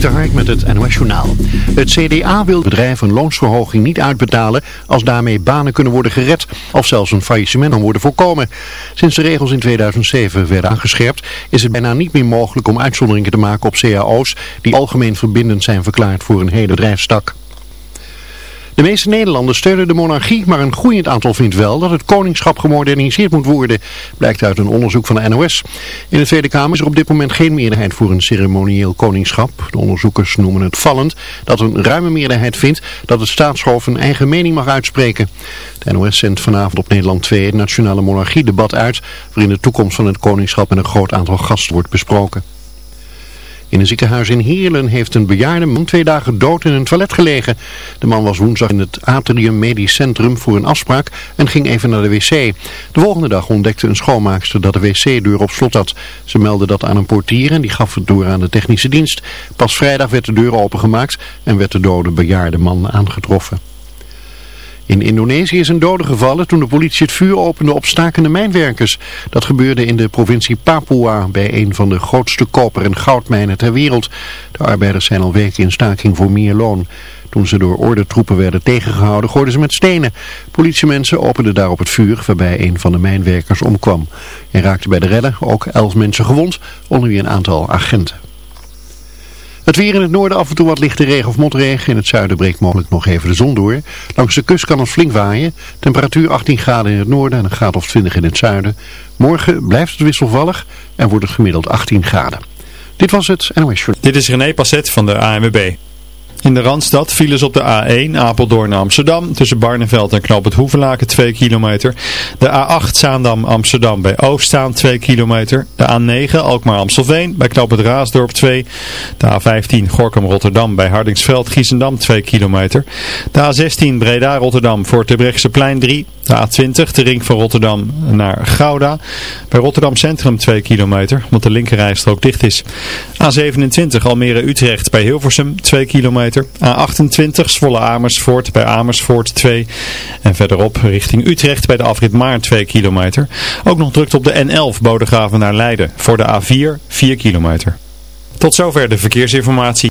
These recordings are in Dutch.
De Hark met het NOS Journaal. Het CDA wil bedrijven een loonsverhoging niet uitbetalen als daarmee banen kunnen worden gered of zelfs een faillissement kan worden voorkomen. Sinds de regels in 2007 werden aangescherpt is het bijna niet meer mogelijk om uitzonderingen te maken op cao's die algemeen verbindend zijn verklaard voor een hele bedrijfstak. De meeste Nederlanders steunen de monarchie, maar een groeiend aantal vindt wel dat het koningschap gemoderniseerd moet worden, blijkt uit een onderzoek van de NOS. In de Tweede Kamer is er op dit moment geen meerderheid voor een ceremonieel koningschap. De onderzoekers noemen het vallend dat een ruime meerderheid vindt dat het staatshoofd een eigen mening mag uitspreken. De NOS zendt vanavond op Nederland 2 het nationale monarchie debat uit, waarin de toekomst van het koningschap met een groot aantal gasten wordt besproken. In een ziekenhuis in Heerlen heeft een bejaarde man twee dagen dood in een toilet gelegen. De man was woensdag in het Atrium Medisch Centrum voor een afspraak en ging even naar de wc. De volgende dag ontdekte een schoonmaakster dat de wc-deur op slot had. Ze meldde dat aan een portier en die gaf het door aan de technische dienst. Pas vrijdag werd de deur opengemaakt en werd de dode bejaarde man aangetroffen. In Indonesië is een dode gevallen toen de politie het vuur opende op stakende mijnwerkers. Dat gebeurde in de provincie Papua bij een van de grootste koper- en goudmijnen ter wereld. De arbeiders zijn al weken in staking voor meer loon. Toen ze door ordentroepen werden tegengehouden gooiden ze met stenen. Politiemensen openden daarop het vuur waarbij een van de mijnwerkers omkwam. En raakte bij de redden ook elf mensen gewond, onder wie een aantal agenten. Het weer in het noorden af en toe wat lichte regen of motregen. In het zuiden breekt mogelijk nog even de zon door. Langs de kust kan het flink waaien. Temperatuur 18 graden in het noorden en een graad of 20 in het zuiden. Morgen blijft het wisselvallig en wordt het gemiddeld 18 graden. Dit was het NOS Short. Dit is René Passet van de ANWB. In de Randstad files op de A1 Apeldoorn Amsterdam tussen Barneveld en Knoop het Hoevelaken 2 kilometer. De A8 Zaandam Amsterdam bij Oostzaan 2 kilometer. De A9 Alkmaar Amstelveen bij Knoop het Raasdorp 2. De A15 Gorkum Rotterdam bij Hardingsveld Giesendam 2 kilometer. De A16 Breda Rotterdam voor Terbrechtseplein 3. De A20 de ring van Rotterdam naar Gouda. Bij Rotterdam Centrum 2 kilometer, omdat de linkerrijstrook dicht is. A27 Almere Utrecht bij Hilversum 2 kilometer. A28 Zwolle Amersfoort bij Amersfoort 2. En verderop richting Utrecht bij de afrit Maar 2 kilometer. Ook nog drukt op de N11 Bodegraven naar Leiden voor de A4 4 kilometer. Tot zover de verkeersinformatie.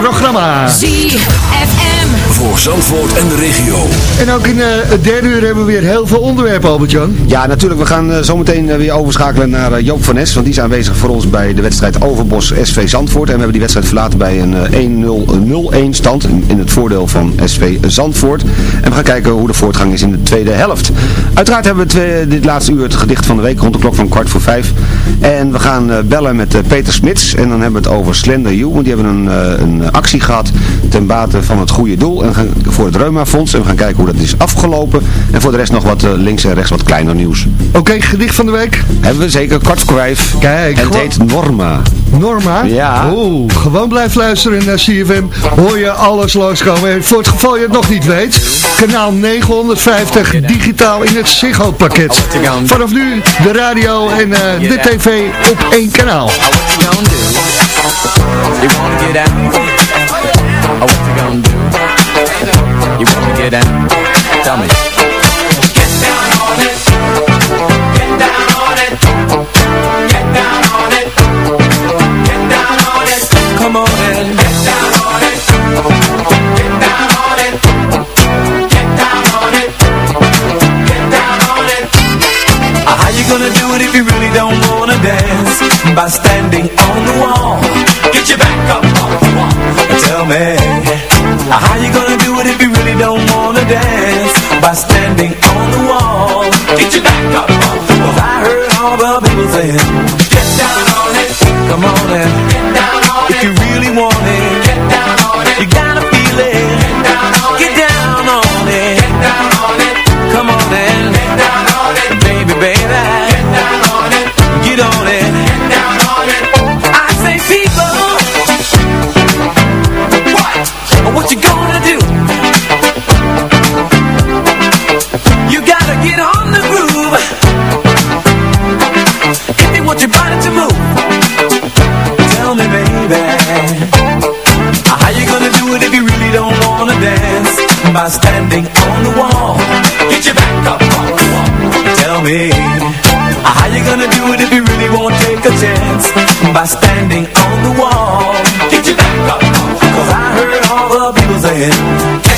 programma. Zie. Voor Zandvoort en de regio. En ook in eh, het derde uur hebben we weer heel veel onderwerpen, Albert-Jan. Ja, natuurlijk. We gaan eh, zometeen eh, weer overschakelen naar Joop van Nes. Want die is aanwezig voor ons bij de wedstrijd Overbos SV Zandvoort. En we hebben die wedstrijd verlaten bij een eh, 1-0-0-1 stand. In, in het voordeel van SV Zandvoort. En we gaan kijken hoe de voortgang is in de tweede helft. Uiteraard hebben we twee- dit laatste uur het gedicht van de week rond de klok van kwart voor vijf. En we gaan bellen met Peter Smits. En dan hebben we het over Slender You. Want die hebben een, een actie gehad ten bate van het goede doel. En gaan, voor het Reumafonds. En we gaan kijken hoe dat is afgelopen. En voor de rest nog wat eh, links en rechts wat kleiner nieuws. Oké, gedicht van de week. Hebben we zeker, kwart voor vijf. Kijk, En het heet Norma. Norma? Ja. Oeh, gewoon blijf luisteren naar CFM. Hoor je alles langskomen. En voor het geval je het nog niet weet. Kanaal 950 digitaal in het Ziggo pakket. Vanaf nu de radio en eh, de tv op één kanaal. Oh, what you gonna do? You wanna get out? Tell me. Gonna do it if you really don't wanna dance? By standing on the wall Get your back up on the wall Tell me How you gonna do it if you really don't wanna dance? By standing on the wall Get your back up on the wall. I heard all the people saying Get down on it. Come on and Get down on it. If you really want it Get down on it. You gotta feel it. Get down on it. Get down on it. Down on it Come on and Baby, Get down on it Get on it you really won't take a chance? By standing on the wall Get your back up Cause I heard all the people saying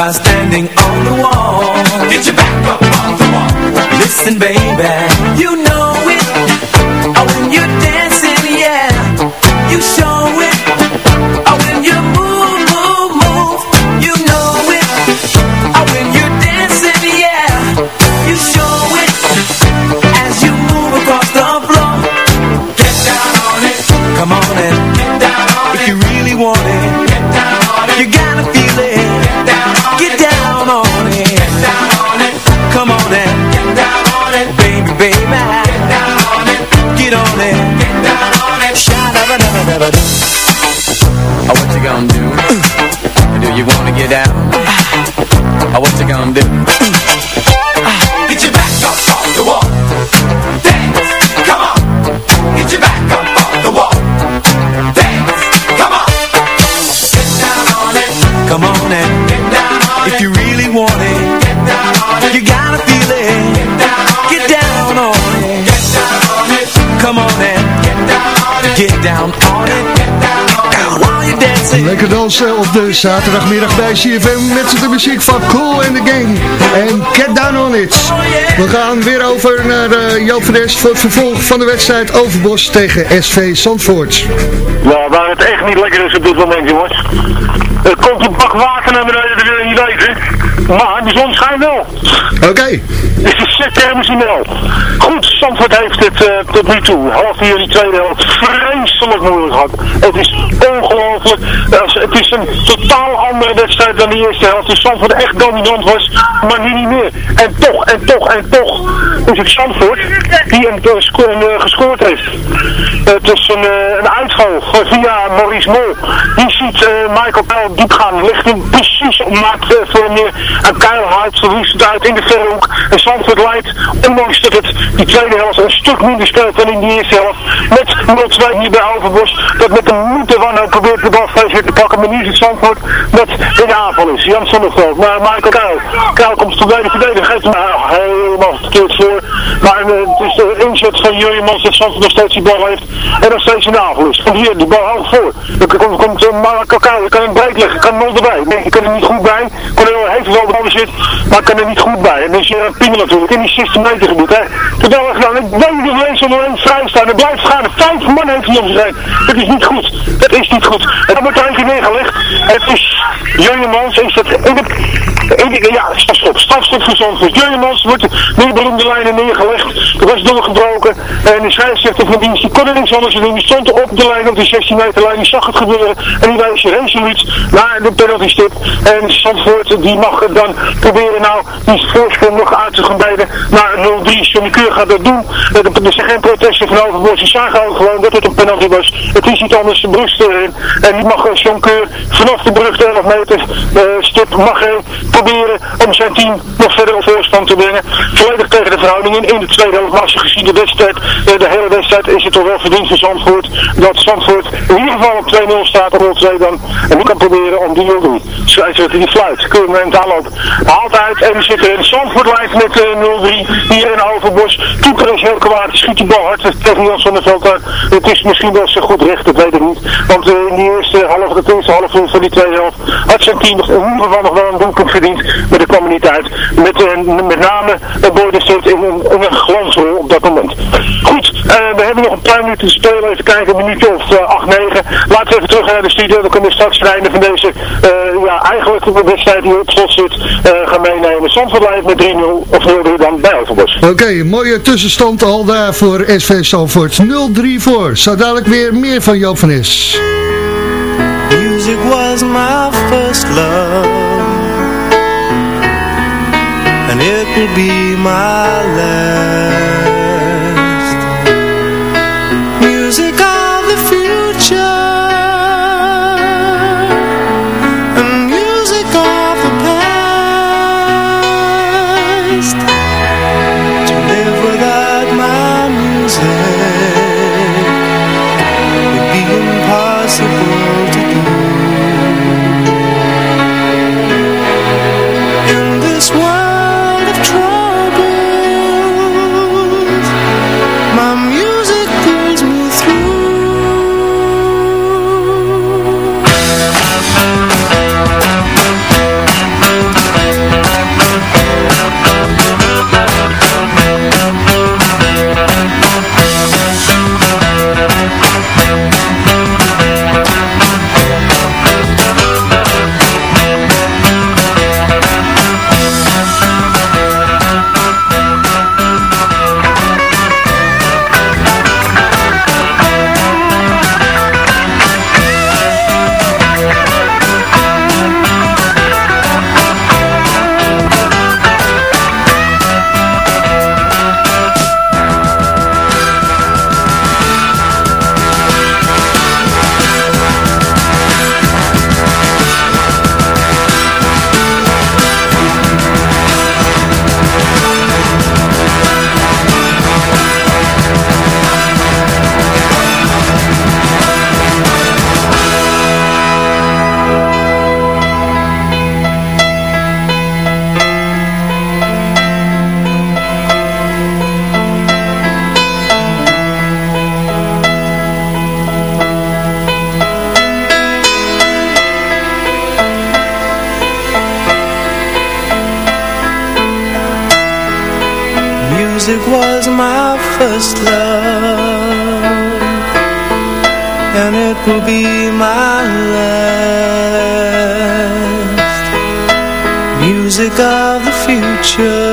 By standing on the wall. Get your back up on the wall. Listen, baby. Lekker dansen op de zaterdagmiddag bij CFM met de muziek van Cool and the Gang en Get Down On It. We gaan weer over naar uh, Joop van Est voor het vervolg van de wedstrijd Overbos tegen SV Zandvoort. Ja, waar het echt niet lekker is op dit moment, jongens. Er komt een bak water naar beneden, dat wil je niet weten. Maar de zon schijnt wel. Oké. Dus het is zeer thermosinel. Goed, Zandvoort heeft het uh, tot nu toe, half uur die tweede helft, vreselijk moeilijk gehad. Het is Het is een totaal andere wedstrijd dan de eerste helft. Dus Zandvoort echt dominant was, maar nu niet meer. En toch, en toch, en toch is het Zandvoort die hem uh, gescoord heeft. Het is een, een uitval via Maurice Mol. Die ziet Michael Pijl diep gaan. Ligt hem precies op maat voor meer. En Kyle houdt verliest het uit in de verre hoek. En Zandvoort leidt, ondanks dat het die tweede helft een stuk minder speelt dan in die eerste helft. Met 0-2 hier bij Overbos. Dat met de moed ook probeert de bal steeds te pakken. Maar nu is het Zandvoort dat in de aanval is. Jan Sonneveld naar Michael Kyle. Kyle komt tot bij de verdediger. Geeft hem nou, helemaal verkeerd voor. Maar uh, het is de van Jurjemans dat Zandvoort nog steeds die bal heeft. En nog steeds de aanval. Komt hier die bal hoog voor. Dan komt, komt uh, Kyle. Je kan hem breed leggen. Kan nog erbij. Nee, je kan er niet goed bij. Cornel heeft wel de zit. Maar kan er niet goed bij. En dan is je een Piemel natuurlijk. In die 16 meter gebied. Hè. Terwijl we gedaan. Ik weet dat mensen om hem vrij staan. Er blijft gaan. Vijf man heeft hij om zich heen. Dat is niet goed. Dat is niet goed. En dan wordt er eentje neergelegd. Het is Jurjemans. Is dat de, de, ja, strafstop. Strafstop voor Zandvoort. Jurjemans wordt de beroemde lijnen neergelegd. Er was doorgebroken. En de scheidsrechter van dienst die kon er niks anders doen. Die stond op de lijn op de 16 meter lijn. Die zag het gebeuren. En die wijst resoluut naar de penalty stip. En Zandvoort die mag dan proberen nou die voorsprong nog uit te gaan bijden naar 0-3. Johnny Keur gaat dat doen. Er zijn geen protesten van Overboord. Ze zagen ook gewoon dat het een penalty was. Het is niet anders de brug erin. En die mag John Keur vanaf de brug de 11 meter uh, stip mag hij proberen om zijn team nog verder op voorstand te brengen. Volledig tegen de verhoudingen in de tweede helft. Maar gezien de uh, de hele wedstrijd is het toch wel verdiend voor Zandvoort. Dat Zandvoort in ieder geval op 2-0 staat, op 0-2 dan. En die kan proberen om die 0-3. Scheidsrechter die fluit. Neemt aanloop. Haalt uit en zit er in Zandvoort lijkt met uh, 0-3. Hier in Overbos. Toeker is heel kwaad. Schiet die bal hard tegen Zonneveld. Het is misschien wel zo goed recht, dat weet ik niet. Want uh, in die eerste halve, de eerste halve uur van die tweede helft had zijn team in ieder geval nog wel een doelpunt verdiend. Maar dat kwam niet uit. Met, met name zit in, in, in een glansrol op dat moment. Goed, uh, we hebben nog een paar minuten te spelen. Even kijken, een minuutje of uh, 8, 9. Laten we even terug naar de studio. Dan kunnen we straks rijden van deze, uh, ja, eigenlijk de wedstrijd die op slot zit, uh, gaan meenemen. Zandvoort leidt met 3-0 of 0 dan bij Overbos. Oké, okay, mooie tussenstand al daar voor SV Zandvoort. 0-3 voor. Zo dadelijk weer meer van Joop van Is. Music was my first love and it will be my last. Be my last. Music of the future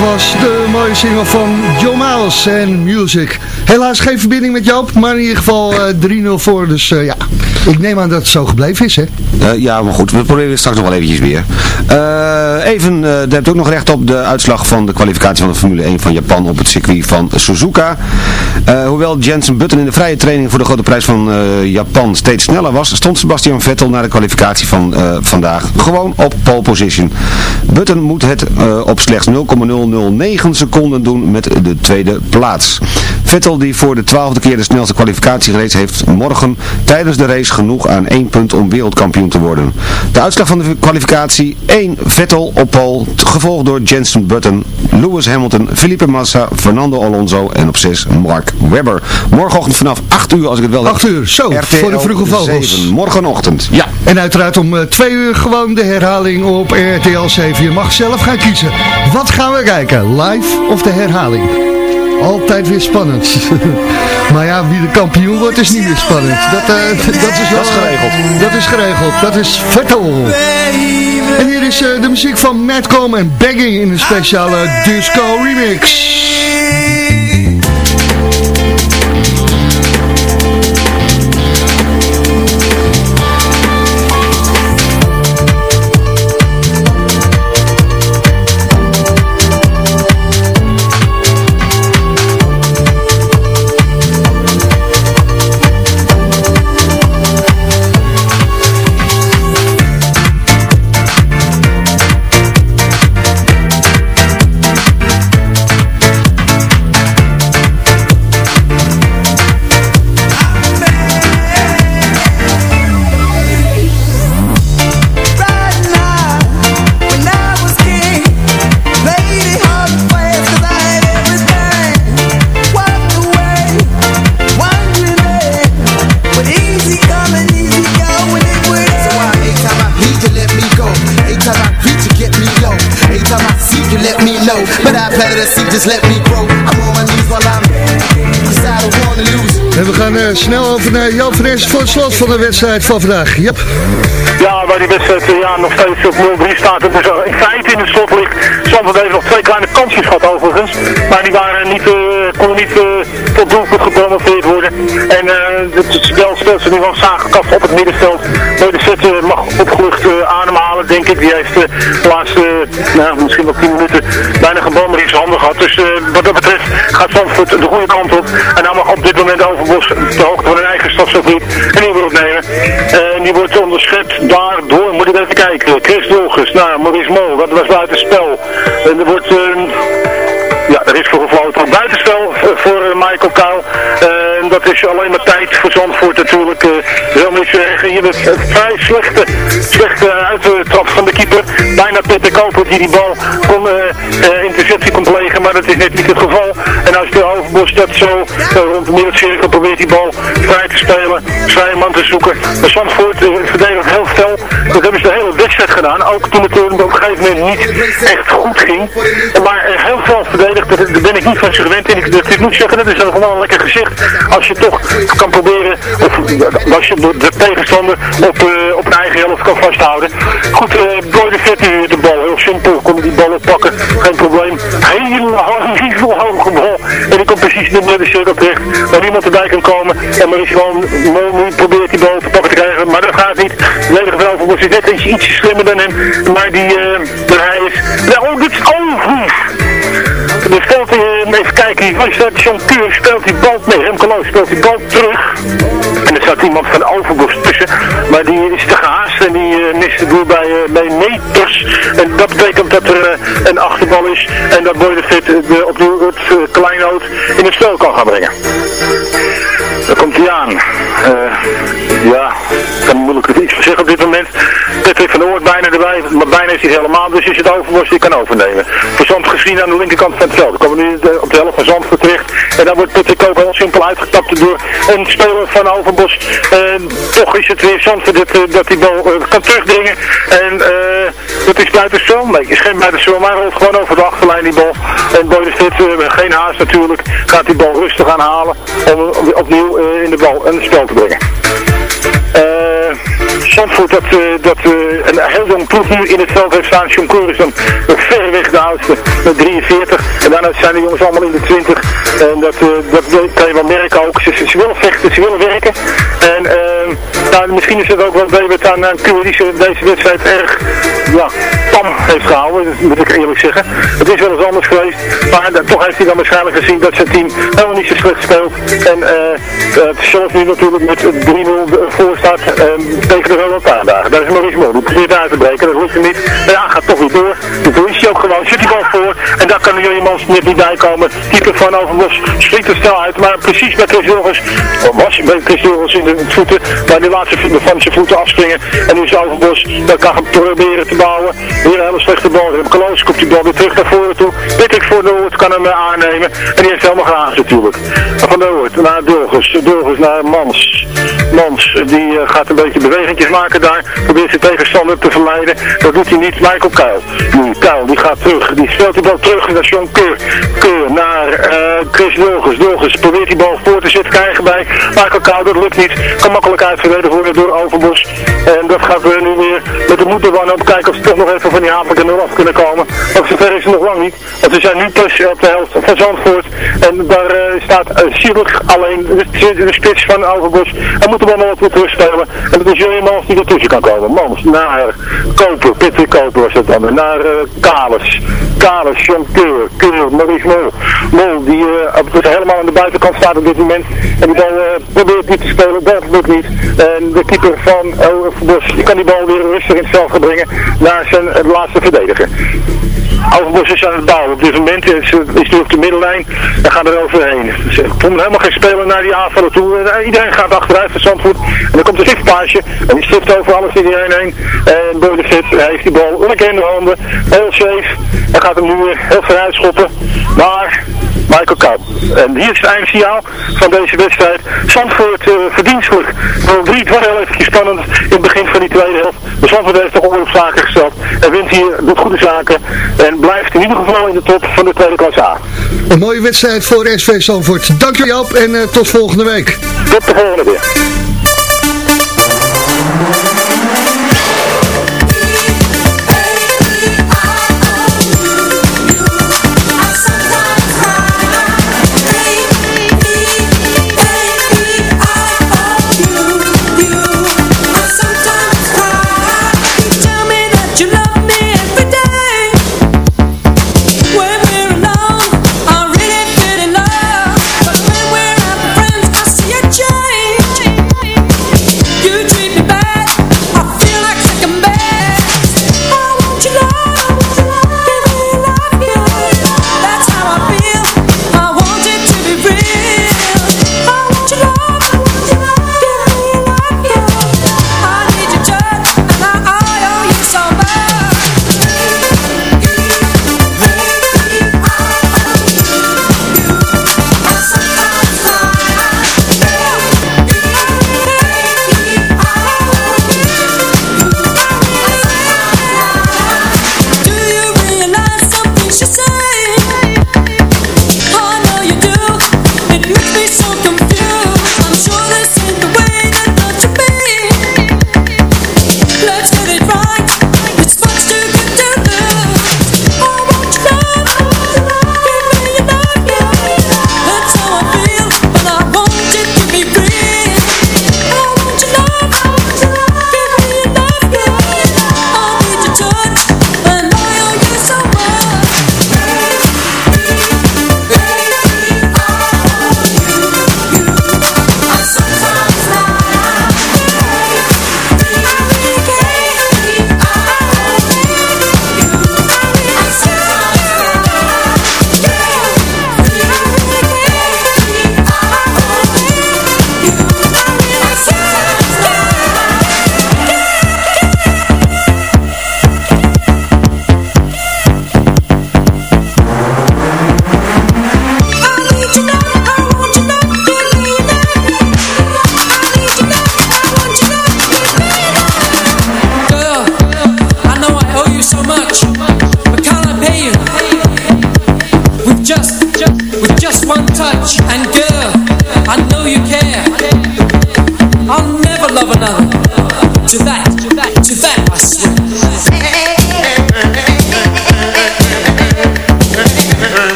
was de mooie single van John en Music. Helaas geen verbinding met Joop, maar in ieder geval eh, 3-0 voor. Dus eh, ja, ik neem aan dat het zo gebleven is, hè? Eh, ja, maar goed, we proberen straks nog wel eventjes weer. Eh, even, uh, hebt ook nog recht op de uitslag van de kwalificatie van de Formule 1 van Japan op het circuit van Suzuka. Eh, hoewel Jensen Button in de vrije training voor de grote prijs van Japan steeds sneller was, stond Sebastian Vettel na de kwalificatie van vandaag gewoon op pole position. Button moet het op slechts 0,009 seconden doen met de tweede plaats. Vettel die voor de twaalfde keer de snelste kwalificatie race heeft morgen tijdens de race genoeg aan één punt om wereldkampioen te worden. De uitslag van de kwalificatie 1 Vettel op pole, gevolgd door Jensen Button, Lewis Hamilton, Felipe Massa, Fernando Alonso en op 6 Mark Webber. Morgenochtend vanaf 8 uur als ik het wel 8 uur, zo, RTL voor de vroege vogels. 7, morgenochtend, ja. En uiteraard om 2 uur gewoon de herhaling op RTL 7. Je mag zelf gaan kiezen. Wat gaan we kijken, live of de herhaling? Altijd weer spannend. maar ja, wie de kampioen wordt is niet meer spannend. Dat, uh, dat is wel... Dat is geregeld. Dat is geregeld. Dat is Vettel. En hier is uh, de muziek van Madcom en Begging in een speciale disco remix. Over Jan Fres voor het slot van de wedstrijd van vandaag. Ja, waar die wedstrijd uh, ja, nog steeds op 0-3 staat. Het is uh, in feite in de slot ligt. Zandvoort heeft nog twee kleine kansjes gehad overigens. Maar die waren niet, konden niet tot doelpunt gepromoveerd worden. En het speelt ze nu wel zakengast op het middenveld. Maar de set mag opgelucht ademhalen, denk ik. Die heeft de laatste, nou, misschien wel 10 minuten bijna maar in zijn handen gehad. Dus wat dat betreft gaat Zandvoort de goede kant op. En dan mag op dit moment Overbos de hoogte van hun eigen stadsgebied een nieuwe opnemen. En die wordt onderschept daardoor, moet ik even kijken, Chris Wilges, nou, Maurice Mol, dat was buitenspel. En er wordt... ja, is alleen maar tijd voor Zandvoort natuurlijk. Wil niet zeggen, hier een vrij slechte, slechte uittrap van de keeper. Bijna Peter Koper die die bal kon, interceptie kon plegen, maar dat is net niet het geval. En als de Overbos dat zo rond de middelcirkel probeert die bal vrij te spelen, vrije man te zoeken. Maar Zandvoort verdedigt heel fel. Dat hebben ze de hele wedstrijd gedaan. Ook toen het op een gegeven moment niet echt goed ging. Maar heel veel verdedigd, daar ben ik niet van ze gewend. En ik, dat, moet zeggen, dat is gewoon een lekker gezicht. Als je toch kan proberen, of als je de, de tegenstander op, uh, op eigen helft kan vasthouden. Goed, uh, Boy de nu de bal. Heel simpel, kon die bal oppakken. Geen probleem. Hele hoge, bal. En die komt precies in de middencirkel terecht. Waar niemand erbij kan komen. En maar is gewoon, nu probeert die bal te pakken te krijgen. Maar dat gaat niet. De ledige Velverboos is net ietsje, ietsje slimmer dan hem. Maar die, uh, hij is... Ja, oh, dit is... dat John Keur speelt die bal, nee Remco speelt die bal terug. En er zat iemand van Overbos tussen, maar die is te gehaast en die uh, mist de boel bij, uh, bij meters. En dat betekent dat er uh, een achterbal is en dat Boy de opnieuw het kleinoot in het spel kan gaan brengen. Daar komt hij aan. ja, ik moeilijk iets van zeggen op dit moment. Bijna erbij, maar bijna is hij helemaal, dus is het Overbos die kan overnemen. Verzand gezien aan de linkerkant van het veld. Dan komen we nu op de helft van Zandvoort terecht. En dan wordt Patrick ook heel simpel uitgetapt door een speler van Overbos. Toch is het weer Zandvoort dat, dat die bal uh, kan terugdringen. En uh, dat is buitenspel. Nee, is geen buitenspel, maar gewoon over de achterlijn die bal. En Boy de geen haast natuurlijk, gaat die bal rustig aanhalen om opnieuw in de bal en het spel te brengen. Zandvoort dat, eh, dat eh, een heel jong ploeg nu in het veld heeft staan. John Keur is dan verreweg de oudste met 43. En daarna zijn de jongens allemaal in de 20. En dat, eh, dat kan je wel merken ook. Ze, willen vechten, ze willen werken. En eh, nou, misschien is het ook wel David aan aan ze deze wedstrijd erg ja, tam heeft gehouden. Dat moet ik eerlijk zeggen. Het is wel eens anders geweest. Maar toch heeft hij dan waarschijnlijk gezien dat zijn team helemaal niet zo slecht speelt. En eh het zelf nu natuurlijk met 3-0 voor staat eh, tegen de Roland Paardagen. Daar is Maurice Mol. Die probeert uit te breken. Dat hem niet. Maar ja, gaat toch weer door. De politie ook gewoon. Zit hij wel voor. En daar kan de Jurjemans net niet bij komen. Keeper van Overbos schiet er snel uit. Maar precies bij Chris Wilgers. Was bij Chris Wilgers in de voeten. Maar die laat van zijn voeten afspringen. En nu is Overbos. Dat kan hem proberen te bouwen. Weer een hele slechte bal. Kloos komt die bal weer terug naar voren toe. Patrick voor de Hoort kan hem eh, aannemen. En die heeft helemaal graag natuurlijk. Van de Hoort naar Dulgers. Dulgers naar Mans. Mans, die eh, gaat een beetje bewegingjes maken daar. Probeert zijn tegenstander te verleiden. Dat doet hij niet. Michael Kuil. Nu, Kuil, die gaat terug. Die speelt die bal terug naar John Keur. Keur naar eh, Chris Dulgers. Dulgers probeert die bal voor te zitten krijgen bij Michael. Dat lukt niet. Kan makkelijk uitverdedigd worden door Overbos. En dat gaat we nu weer met de moed ervan op kijken of ze toch nog even van die hapelijke nul af kunnen komen. Want zover is het nog lang niet. Want we zijn nu pas op de helft van Zandvoort. En daar eh, staat uh, alleen, de, de spits van Overbos. Hij moet de bal nog wat weer. En dat is Jurjen Mans die ertussen kan komen. Mans naar Koper, Peter Koper was het dan. Naar uh, Kalis. Kalis, Keur, Keur, Maurice Mol. Mol die uh, helemaal aan de buitenkant staat op dit moment. En die bal uh, probeert niet te spelen, dat lukt niet. En de keeper van Overbos kan die bal weer rustig in het brengen naar zijn uh, laatste verdediger. Overbos is aan het bouwen. Op dit moment is, is hij op de middellijn en gaat er overheen. Ze vonden helemaal geen speler naar die aanvallen toe. En iedereen gaat achteruit van Zandvoort. En dan komt een stiftpaasje. En die stift over alles iedereen heen. En Boydefit heeft die bal lekker in de handen. Heel safe. En gaat hem nu heel ver uitschoppen. Maar Michael Kamp. En hier is het eindsignaal van deze wedstrijd. Zandvoort uh, verdienstelijk. 0-3, het was heel eventjes spannend in het begin van die tweede helft. Maar Zandvoort heeft toch onder op zaken gesteld. En wint hier, doet goede zaken. En blijft in ieder geval in de top van de tweede klas A. Een mooie wedstrijd voor SV Zandvoort. Dank je Joop en uh, tot volgende week. Tot de volgende weer.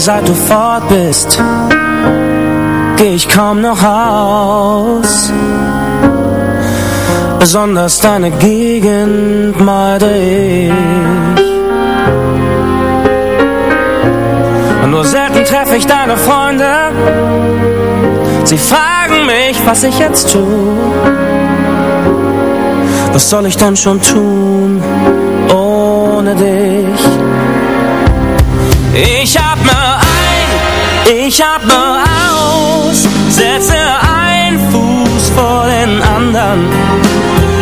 seit du fort bist, geh ich kaum noch aus. Besonders deine Gegend meide ich. Nur selten treffe ich deine Freunde. Sie fragen mich, was ich jetzt tue. Was soll ich denn schon tun ohne dich? Ich atme ein, ich atme aus, setze ein Fuß den anderen,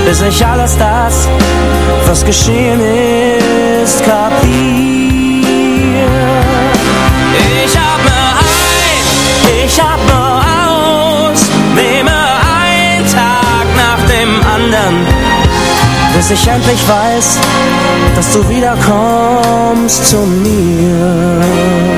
bis ich alles das, was geschehen ist, kapier. Ich atme ein, ich atme aus, nehme einen Tag nach dem anderen, bis ich endlich weiß, dass du wiederkommst zu mir.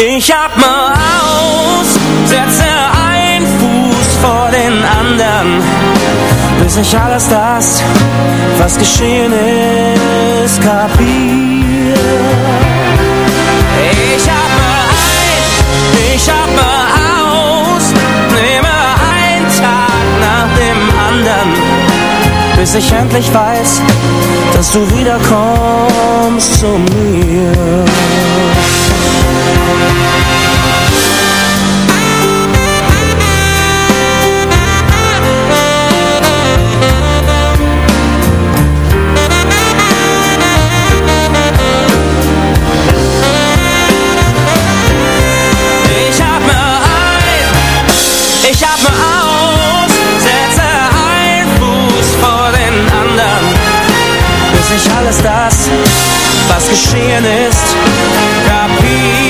Ein, ich atme aus, setze ein Fuß vor den anderen, bis ich alles das, was geschehen ist, kapier. Ich atme ein, ich atme aus, nehme einen Tag nach dem anderen, bis ich endlich weiß, dass du wiederkommst zu mir. Alles das, was geschehen ist, kapier.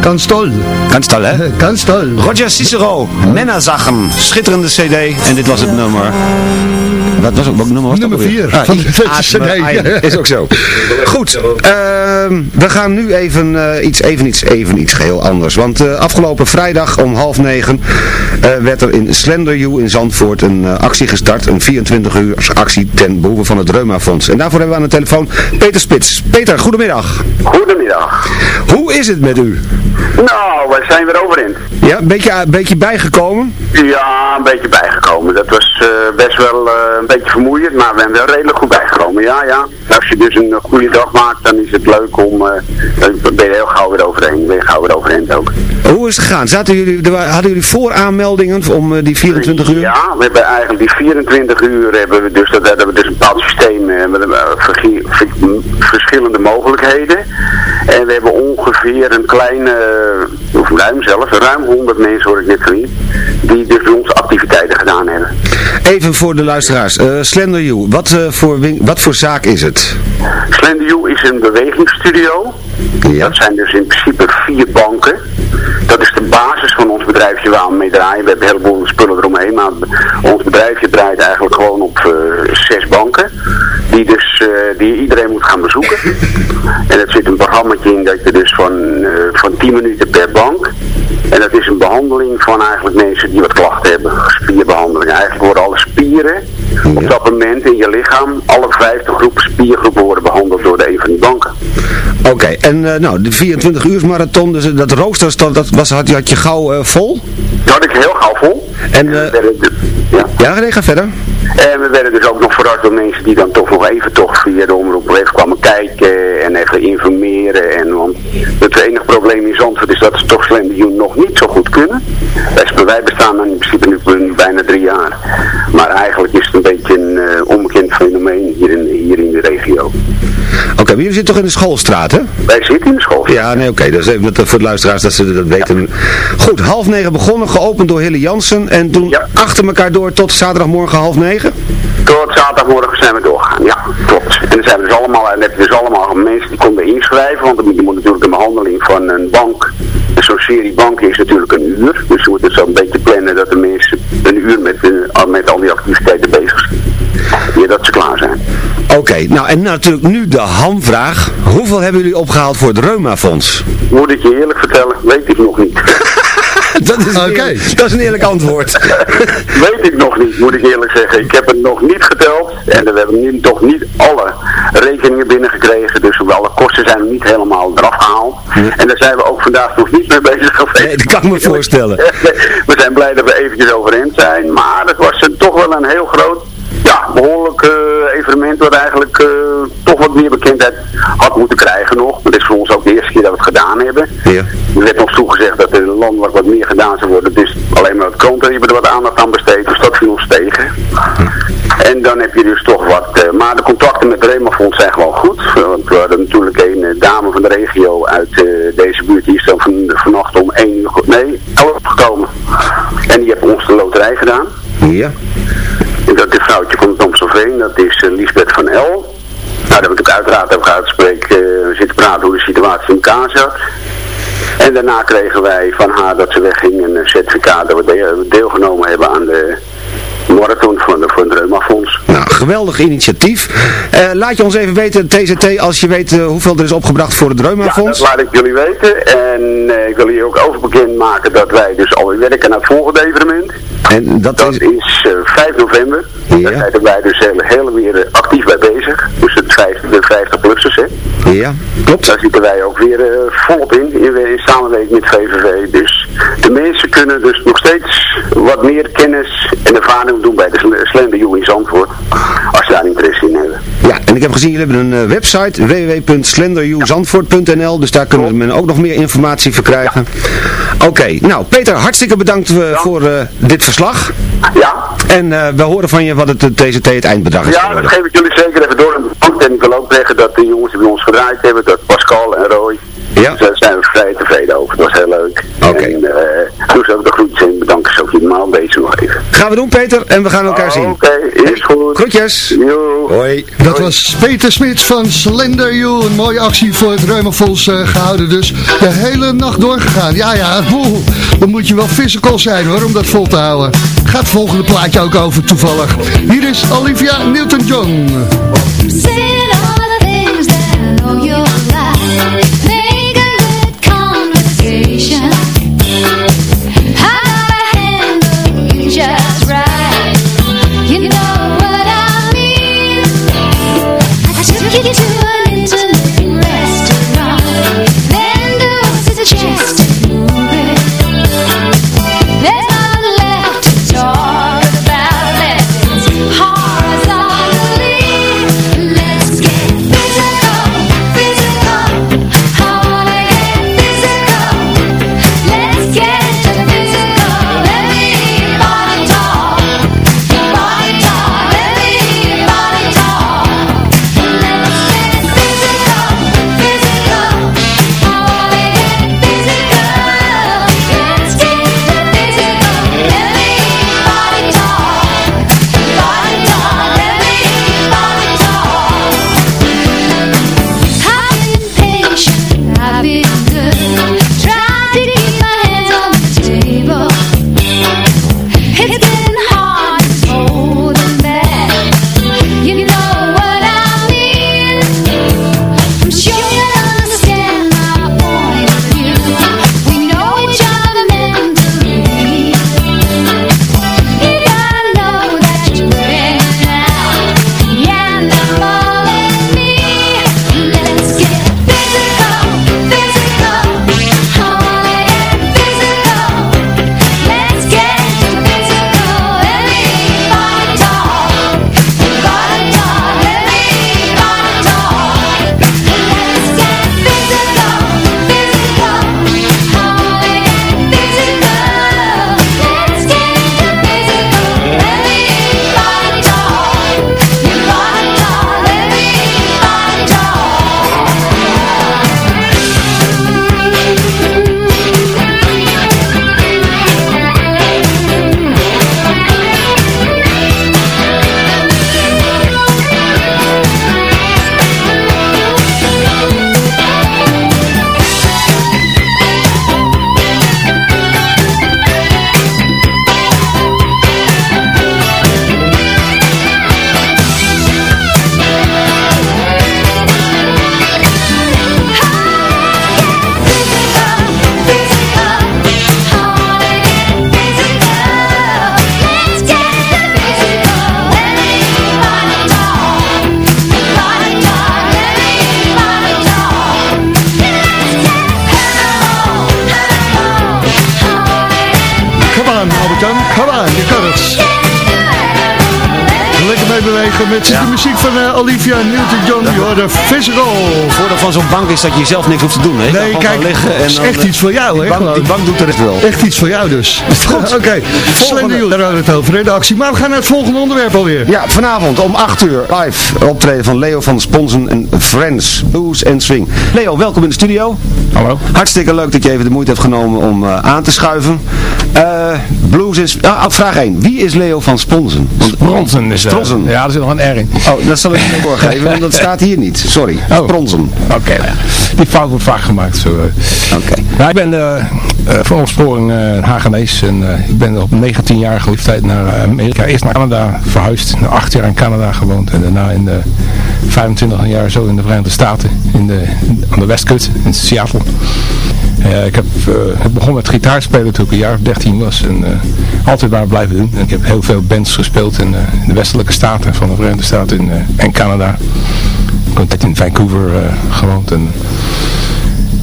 Ganz toll. Ganz toll, hè? Ganz toll. Roger Cicero, Männersachen, schitterende cd. En dit was het nummer. Wat was het? Welk nummer was Nummer dat alweer? vier Ah, van de CD. Is ook zo. Goed, ehm, we gaan nu even, eh, iets, even, iets, even iets geheel anders. Want eh, afgelopen vrijdag om half negen eh, werd er in Slender U in Zandvoort een actie gestart. Een 24 uur actie ten behoeve van het Reuma Fonds. En daarvoor hebben we aan de telefoon Peter Spits. Peter, goedemiddag. Goedemiddag. Hoe is het met u? Nou, wij zijn weer overeind. Ja, een beetje, een beetje bijgekomen? Ja, een beetje bijgekomen. Dat was eh, best wel eh, een beetje vermoeiend, maar we zijn wel redelijk goed bijgekomen. Ja, ja. Als je dus een goede dag maakt, dan is het leuk om... eh, dan ben je heel gauw weer overheen. Ben je gauw weer overheen ook. Hoe is het gegaan? Zaten jullie, hadden jullie vooraanmeldingen om eh, die 24 uur? Ja, we hebben eigenlijk die 24 uur hebben we dus, dat hebben we dus een bepaald systeem eh, met eh, verschillende mogelijkheden. En we hebben ongeveer een kleine, of ruim zelfs, ruim 100 mensen hoor ik net van hier, die dus bij onze activiteiten gedaan hebben. Even voor de luisteraars. eh Slender U, wat, eh, voor wat voor zaak is het? Slender U is een bewegingsstudio. Dat zijn dus in principe vier banken. Dat is de basis van ons bedrijfje waar we mee draaien. We hebben een heleboel spullen eromheen, maar ons bedrijfje draait eigenlijk gewoon op eh, zes banken. Die dus eh, die iedereen moet gaan bezoeken. En er zit een programmaatje in dat je dus van, eh, van 10 minuten per bank. En dat is een behandeling van eigenlijk mensen die wat klachten hebben. Spierbehandeling. Eigenlijk worden alle spieren op dat moment in je lichaam, alle 50 groepen spiergroepen worden behandeld door de een van die banken. Oké, en eh, nou, de 24 uur marathon, dus, eh, dat rooster, dat, dat was, had, je- had je gauw eh, vol? Dat had ik heel gauw vol. En, dus- ja. Ja, nee, ga verder. En we werden dus ook nog verrast door mensen die dan toch nog even toch via de omroep even kwamen kijken en even informeren. En, want Het enige probleem in Zandvoort is dat ze toch You nog niet zo goed kunnen. Wij, bestaan in principe nu, bijna drie jaar. Maar eigenlijk is het een beetje een eh, onbekend fenomeen hier in, hier in de regio. Oké, maar jullie zitten toch in de schoolstraat, hè? Wij zitten in de school. Ja, nee, oké. Dat is even met- voor de luisteraars dat ze dat weten. Goed, half negen begonnen, geopend door Hille Jansen. En toen achter elkaar door tot zaterdagmorgen half negen? Tot zaterdagmorgen zijn we doorgegaan, ja, klopt. En er zijn dus allemaal, en heb je dus allemaal mensen die konden inschrijven, want je moet natuurlijk een behandeling van een bank, en zo'n serie banken is natuurlijk een uur, dus je moet het zo een beetje plannen dat de mensen een uur met, eh, met al die activiteiten bezig zijn. Ja, dat ze klaar zijn. Oké, nou en natuurlijk nu de hamvraag. Hoeveel hebben jullie opgehaald voor het Reumafonds? Moet ik je eerlijk vertellen, weet ik nog niet. dat, is een eerlijk, dat is een eerlijk antwoord. weet ik nog niet, moet ik eerlijk zeggen. Ik heb het nog niet geteld en we hebben nu toch niet alle rekeningen binnengekregen. Dus alle kosten zijn niet helemaal eraf gehaald. En daar zijn we ook vandaag nog niet mee bezig geweest. Nee, dat kan ik me voorstellen. we zijn blij dat we eventjes overeind zijn, maar het was toch wel een heel groot, ja, behoorlijk eh, evenement wat eigenlijk eh, toch wat meer bekendheid had moeten krijgen nog. Het is voor ons ook de eerste keer dat we het gedaan hebben. Ja. Er werd ons toegezegd dat er landelijk wat meer gedaan zou worden. Dus alleen maar het kranten hebben er wat aandacht aan besteed, dus dat viel ons tegen. En dan heb je dus toch wat, eh, maar de contacten met Remafonds zijn gewoon goed. Want we hadden natuurlijk een dame van de regio uit deze buurt, die is dan van, vannacht om 1 uur, ge- nee, 11 gekomen. En die heeft ons de loterij gedaan. Ja. Dat dit vrouwtje komt op Amstelveen, dat is uh, Lisbeth van L. Nou, daar hebben we natuurlijk uiteraard over uitgespreken, uh, zitten praten hoe de situatie in zat. En daarna kregen wij van haar dat ze wegging een eh, certificaat dat we deel- deelgenomen hebben aan de marathon van de, van het Reumafonds. Nou, geweldig initiatief. Eh, laat je ons even weten, TZT, als je weet eh, hoeveel er is opgebracht voor het Ja, Reumafonds. dat laat ik jullie weten. En eh, ik wil hier ook over bekend maken dat wij dus alweer werken naar het volgende evenement. En dat, Dat is eh, 5 november. Daar zijn wij dus hele weer actief bij bezig. Dus het 50, de 50-plussers, hè. Ja, klopt. Daar zitten wij ook weer eh, volop in, in, in samenwerking met VVV. Dus de mensen kunnen dus nog steeds wat meer kennis en ervaring doen bij de Sl- Slender You in Zandvoort. Als ze daar interesse in hebben. Ja, en ik heb gezien, jullie hebben een eh, website, www.slenderuzandvoort.nl, dus daar kunnen men ook nog meer informatie verkrijgen. Oké, nou Peter, hartstikke bedankt eh, voor eh, dit verslag. En eh, we horen van je wat het TZT het eindbedrag is Ja, dat geworden. geef ik jullie zeker even door. En ik wil ook zeggen dat de jongens die bij ons gedraaid hebben, dat Pascal en Roy, ja. daar zijn we vrij tevreden over. Dat was heel leuk. Oké. En uh, doe ze ook de groetjes en bedanken ze ook helemaal deze nog even. Gaan we doen Peter, en we gaan elkaar zien. Oké, is goed. Groetjes. Hoi. Dat was Peter Smit van Slender You. Een mooie actie voor het Reumafonds eh, gehouden. Dus de hele nacht doorgegaan. Ja, ja, oeh, dan moet je wel physical zijn hoor, om dat vol te houden. Gaat het volgende plaatje ook over toevallig. Hier is Olivia Newton-John. Saying all the things that I know you're like. 9 met de muziek van eh, Olivia Newton-John. Je hoorde Physical. voordeel van zo'n bank is dat je zelf niks hoeft te doen. Hè? Nee, gewoon kijk, het is echt eh, iets voor jou, die hè? bank, gewoon. die bank doet rest wel. Echt iets voor jou dus. Goed. Oké, Nieuws, daar hadden we het over, hè, de actie. Maar we gaan naar het volgende onderwerp alweer. Ja, vanavond om 8 uur live optreden van Leo van Sponsen en Friends, Blues en Swing. Leo, welkom in de studio. Hallo. Hartstikke leuk dat je even de moeite hebt genomen om eh, aan te schuiven. Eh, blues en... Sw- Ah, vraag 1. Wie is Leo van Sponsen? Want- Bronzen is eh, Stronsen. Ja, er nog een R in. Oh, dat zal ik niet doorgeven, want dat staat hier niet. Sorry. Oh. Spronsen. Oké, die fout wordt vaak gemaakt. Zo, eh. Oké. Nou, ik ben eh, eh, van opsporing eh Hagenees en ik ben op 19-jarige leeftijd naar Amerika, eerst naar Canada verhuisd. Na acht jaar in Canada gewoond en daarna in de 25 jaar zo in de Verenigde Staten, in de, aan de Westkust, in Seattle. Eh, ik heb, eh, heb begonnen met gitaarspelen toen ik een jaar of 13 was en eh, altijd maar blijven doen. En ik heb heel veel bands gespeeld in, eh, in de westelijke staten van de Verenigde Staten en, eh, en Canada. Ik heb in Vancouver eh, gewoond en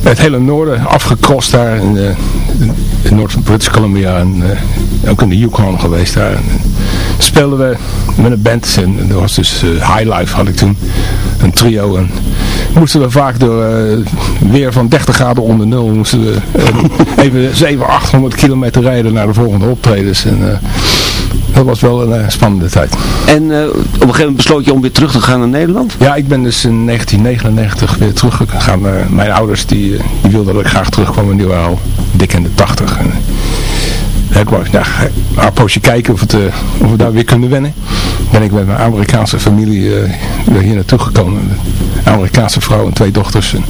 het hele noorden afgekrost daar in, de, in het noord van British Columbia en eh, ook in de Yukon geweest daar. En, eh, speelden we met een band en, dat was dus eh, High Life had ik toen, een trio. En moesten we vaak door eh, weer van 30 graden onder nul moesten we eh, even 700, 800 kilometer rijden naar de volgende optredens. En eh, dat was wel een eh, spannende tijd. En eh, op een gegeven moment besloot je om weer terug te gaan naar Nederland? Ja, ik ben dus in 1999 weer teruggegaan. Mijn ouders die, eh, die wilden dat ik graag terugkwam en die waren al dik in de 80. En, ik wou een poosje kijken of, het, of we daar weer kunnen wennen. Ben ik met mijn Amerikaanse familie weer hier naartoe gekomen. Een Amerikaanse vrouw en twee dochters. En,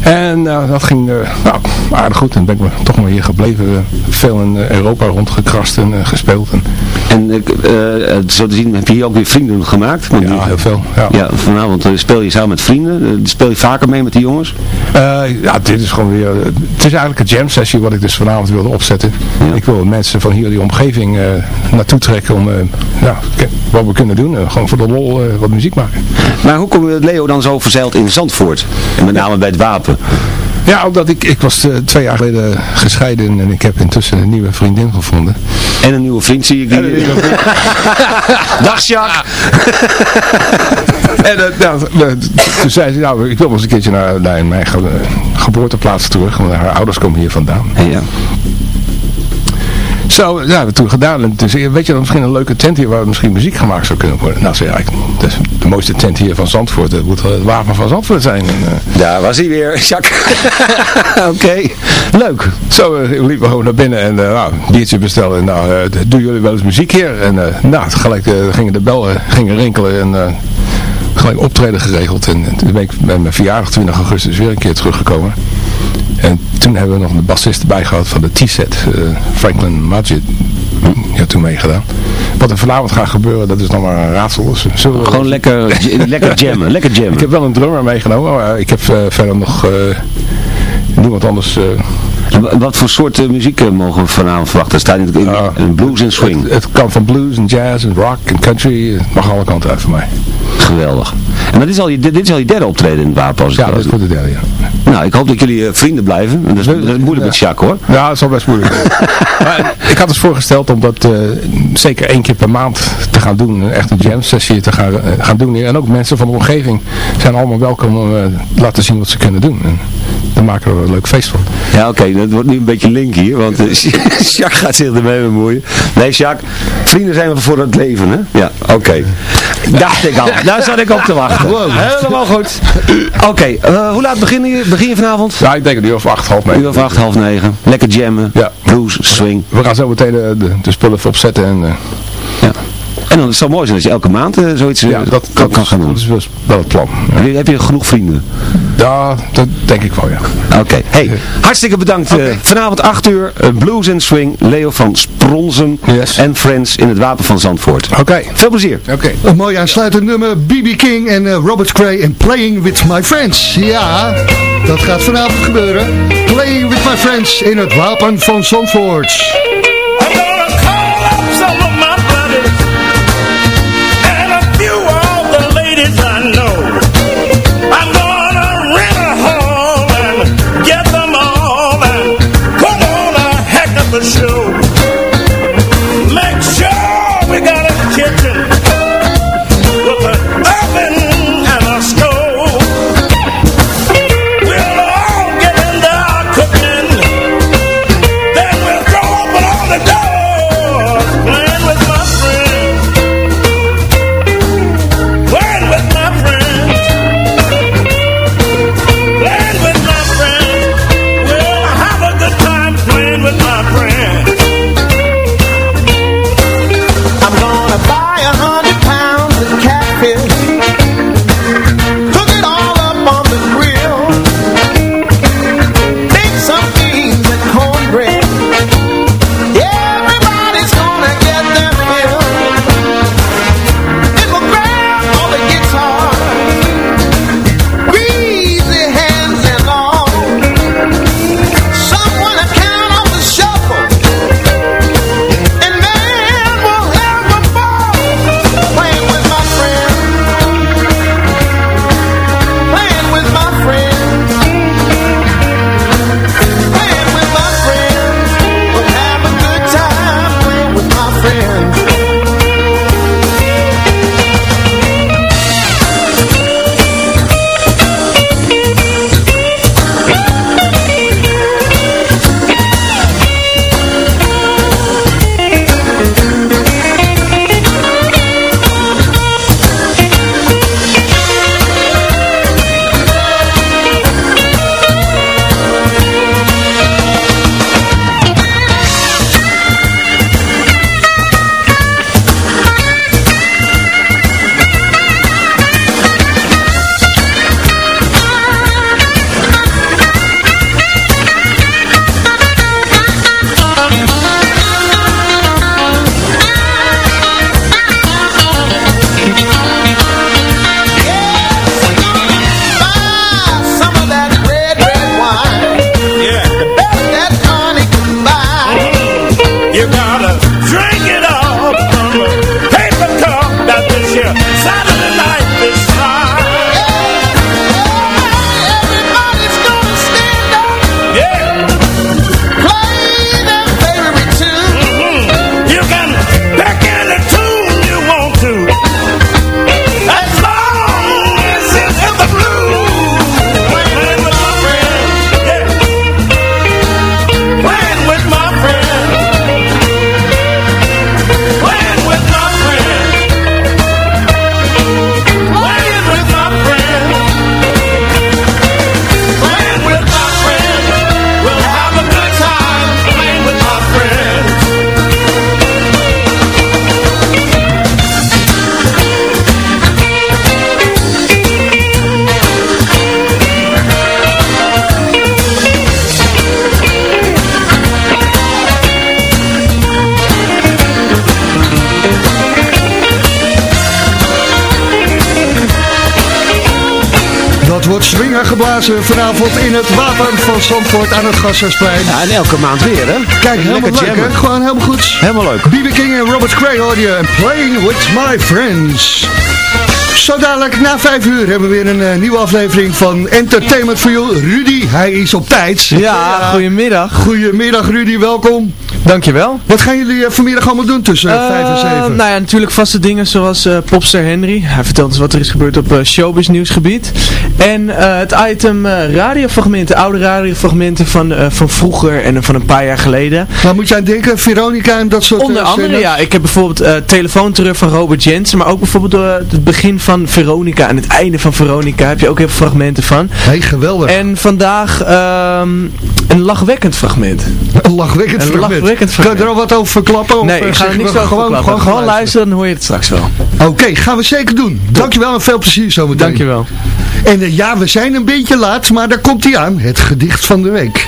en nou, dat ging eh, nou, aardig goed. En ben ik toch maar hier gebleven. Eh, veel in eh, Europa rondgekrast en eh, gespeeld. En, En eh, eh, zo te zien heb je hier ook weer vrienden gemaakt. Ja, die- heel veel. Ja. Ja, vanavond eh, speel je samen met vrienden. Eh, speel je vaker mee met die jongens? Eh, ja, dit is gewoon weer... eh, Het is eigenlijk een jam sessie wat ik dus vanavond wilde opzetten. Ik wil mensen van hier die omgeving eh, naartoe trekken om... eh, nou, k- wat we kunnen doen. eh, gewoon voor de lol eh, wat muziek maken. Maar hoe kom je Leo dan zo verzeild in Zandvoort? En met name bij het wapen. Ja, omdat ik, ik was eh, twee jaar geleden gescheiden en ik heb intussen een nieuwe vriendin gevonden. En een nieuwe vriend zie ik hier. Dag Jacques! En eh, nou, toen zei ze, nou, ik wil wel eens een keertje naar, naar mijn ge- geboorteplaats terug, want haar ouders komen hier vandaan. Ja. Zo, ja, hebben we toen gedaan. En je, weet je dan misschien een leuke tent hier waar misschien muziek gemaakt zou kunnen worden? Nou, zei dat is de mooiste tent hier van Zandvoort. Dat moet het wapen van Zandvoort zijn. En, eh, Daar was hij weer, Jacques. Oké, leuk. Zo eh, liepen we gewoon naar binnen en uh, nou, biertje bestellen. En nou, doen jullie wel eens muziek hier? En nou, gelijk gingen de bellen gingen rinkelen en gelijk optreden geregeld. En, en toen ben ik bij mijn verjaardag 20 augustus weer een keer teruggekomen. En toen hebben we nog een bassist erbij gehad van de T-set, eh, Franklin Majid. Had toen meegedaan. Wat er vanavond gaat gebeuren, dat is nog maar een raadsel. Dus zullen we- Gewoon lekker, lekker jammen, lekker jammen. Ik heb wel een drummer meegenomen, maar ik heb eh, verder nog eh, niemand anders... Wat voor soort muziek mogen we vanavond verwachten? Er staat in, in, in blues en swing. Het, het kan van blues en jazz en rock en country. Het mag alle kanten uit voor mij. Geweldig. En dat is al je, dit is al je derde optreden in het wapen. Ja, dit was. wordt de derde, ja. Nou, ik hoop dat jullie eh, vrienden blijven. Dat is, dat is moeilijk met Jacques hoor. Ja, dat zal best moeilijk. Maar ik had dus voorgesteld om dat eh, zeker één keer per maand te gaan doen. Een echte jam sessie te gaan, eh, gaan doen. En ook mensen van de omgeving zijn allemaal welkom om te laten zien wat ze kunnen doen. En daar maken we een leuk feest van. Ja, oké, dat wordt nu een beetje link hier, want eh, Jacques gaat zich ermee bemoeien. Nee, Jacques, vrienden zijn we voor het leven, hè? Ja, oké. Dacht ik al, daar zat ik op te wachten. Helemaal goed. Oké, eh, hoe laat begin je, begin je vanavond? Ja, ik denk een uur of acht, half negen. Uur of acht, half negen. Lekker jammen, Ja. blues, swing. We gaan zo meteen de, de, de spullen even opzetten. En, eh. En dan het zo mooi zijn dat je elke maand eh, zoiets eh, ja, dat, kan, dat, kan is, gaan doen. dat is wel- wel het plan. Ja, Heb je, heb je genoeg vrienden? Ja, dat denk ik wel, ja. Oké, hey, hartstikke bedankt. eh, vanavond 8 uur, eh, Blues and Swing, Leo van Spronzen Yes. en Friends in het Wapen van Zandvoort. Oké. Veel plezier. Oké. Een mooi aansluitend nummer, B.B. King en eh, Robert Cray en Playing With My Friends. Ja, dat gaat vanavond gebeuren. Playing With My Friends in het Wapen van Zandvoort. Show. Vanavond in het Wapen van Zandvoort aan het Gassersplein. Ja, en elke maand weer, hè? Kijk, helemaal Lekker leuk, hè? Gewoon helemaal goed. Helemaal leuk. B.B. King en Robert Cray hoor je. en Playing with my friends. Zo dadelijk na vijf uur hebben we weer een eh, nieuwe aflevering van Entertainment for You. Rudy, hij is op tijd. Ja, goedemiddag. Goedemiddag Rudy, welkom. Dankjewel. Wat gaan jullie eh, vanmiddag allemaal doen tussen eh, vijf en Eh, zeven? nou ja, natuurlijk vaste dingen zoals eh, Popster Henry. Hij vertelt ons wat er is gebeurd op eh, showbiz nieuwsgebied. En eh, het item eh, radiofragmenten, oude radiofragmenten van, eh, van vroeger en van een paar jaar geleden. Waar moet je aan denken? Veronica en dat soort Onder eh, andere, ja. Ik heb bijvoorbeeld eh telefoonterug van Robert Jensen, maar ook bijvoorbeeld eh, het begin van Veronica en het einde van Veronica heb je ook heel veel fragmenten van. Hey, geweldig. En vandaag ehm, een lachwekkend fragment. Een lachwekkend Een fragment. lachwekkend Kan je er al wat over verklappen? Of, Nee, eh, ik ga er niks over gewoon, verklappen. gewoon, Gewoon luisteren, dan hoor je het straks wel. Oké, gaan we zeker doen. Dankjewel en veel plezier zometeen. Dankjewel. En eh, ja, we zijn een beetje laat, maar daar komt hij aan. Het gedicht van de week.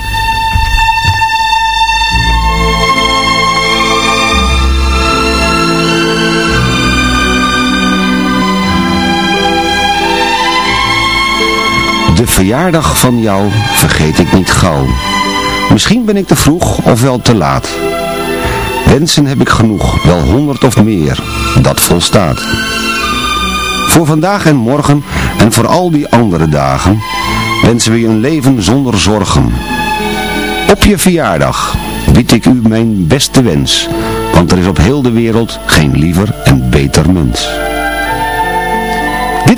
De verjaardag van jou vergeet ik niet gauw. Misschien ben ik te vroeg of wel te laat. Wensen heb ik genoeg, wel honderd of meer, dat volstaat. Voor vandaag en morgen en voor al die andere dagen wensen we je een leven zonder zorgen. Op je verjaardag bied ik u mijn beste wens, want er is op heel de wereld geen liever en beter mens.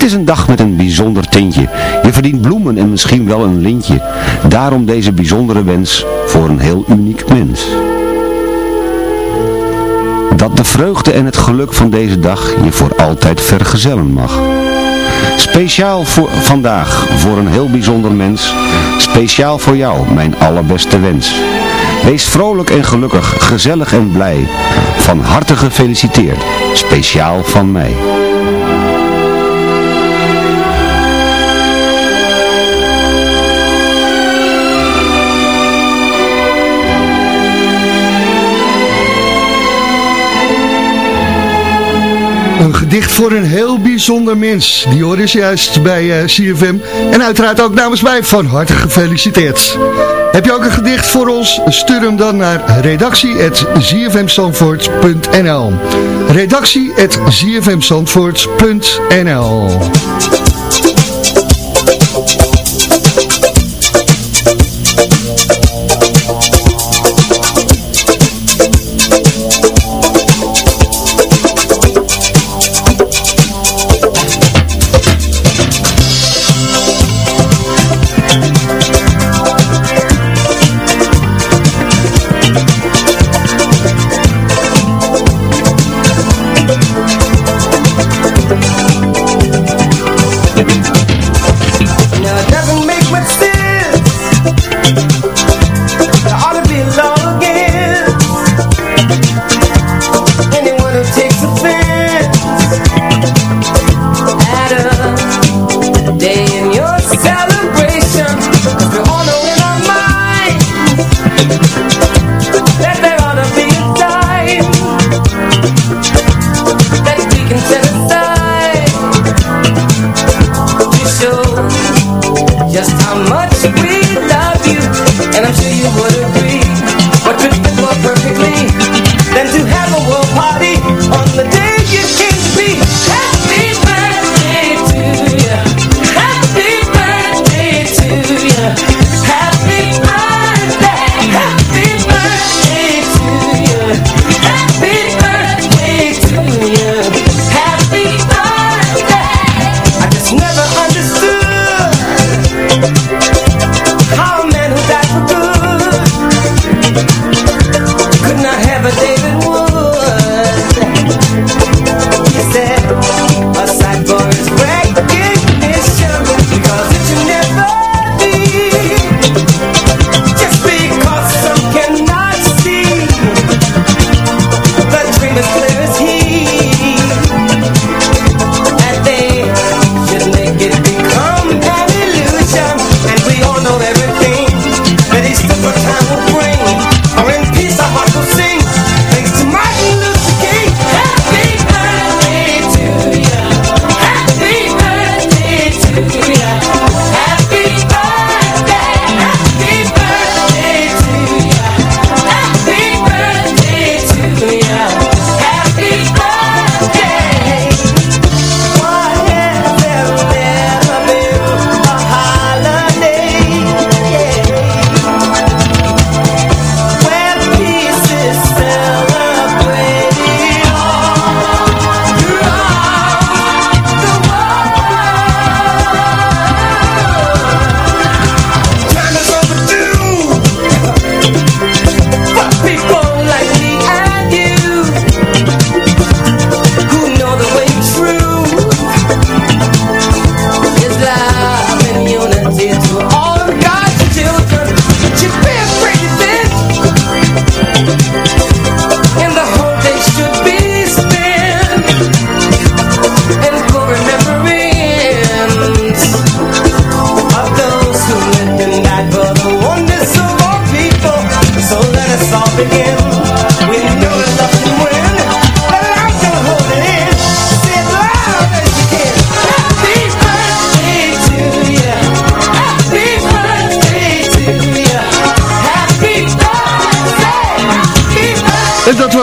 Is een dag met een bijzonder tintje. Je verdient bloemen en misschien wel een lintje. Daarom deze bijzondere wens voor een heel uniek mens. Dat de vreugde en het geluk van deze dag je voor altijd vergezellen mag. Speciaal voor vandaag, voor een heel bijzonder mens. Speciaal voor jou, mijn allerbeste wens. Wees vrolijk en gelukkig, gezellig en blij. Van harte gefeliciteerd, speciaal van mij. Een gedicht voor een heel bijzonder mens. Die hoor is juist bij eh, CFM. En uiteraard ook namens mij van harte gefeliciteerd. Heb je ook een gedicht voor ons? Stuur hem dan naar redactie.zfmzandvoort.nl redactie.zfmzandvoort.nl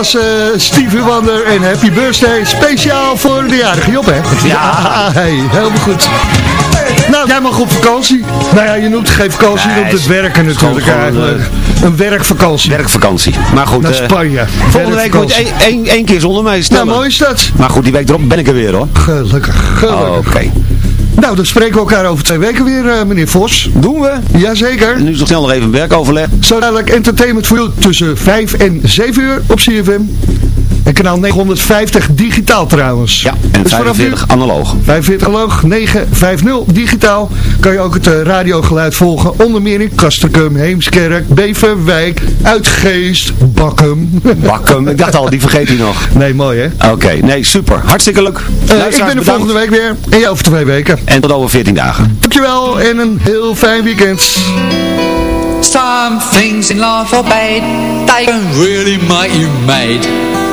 was eh Stevie Wonder en Happy Birthday. Speciaal voor de jarige Job, hè? Ja. hey, helemaal goed. Nou, jij mag op vakantie. Nou ja, je noemt geen vakantie, je noemt het werken natuurlijk eigenlijk. Een werkvakantie. Werkvakantie. Maar goed, Naar eh, Spanje. volgende week moet je Werkvakantie. één, keer zonder mij Nou, stellen. mooi is dat. Maar goed, die week erop ben ik er weer hoor. Gelukkig, gelukkig. Oh, Oké. Nou, dan spreken we elkaar over twee weken weer, eh, meneer Vos. Doen we. Jazeker. Nu is nog snel nog even een werkoverleg. Zo dadelijk entertainment voor u tussen 5 en 7 uur op CFM. En kanaal 950 digitaal trouwens. Ja, en Dus vanaf nu 45 analoog. 45 loog, 950 digitaal. Kan je ook het eh, radiogeluid volgen. Onder meer in Kastrikum, Heemskerk, Beverwijk, Uitgeest, Bakkum. Bakken, ik dacht al, die vergeet hij nog. Nee, mooi hè? Oké, nee, super. Hartstikke leuk. Eh, ik ben er bedankt. volgende week weer. En jij over twee weken. En tot over 14 dagen. Dankjewel en een heel fijn weekend. Some things in life are bad, they can really make you mad.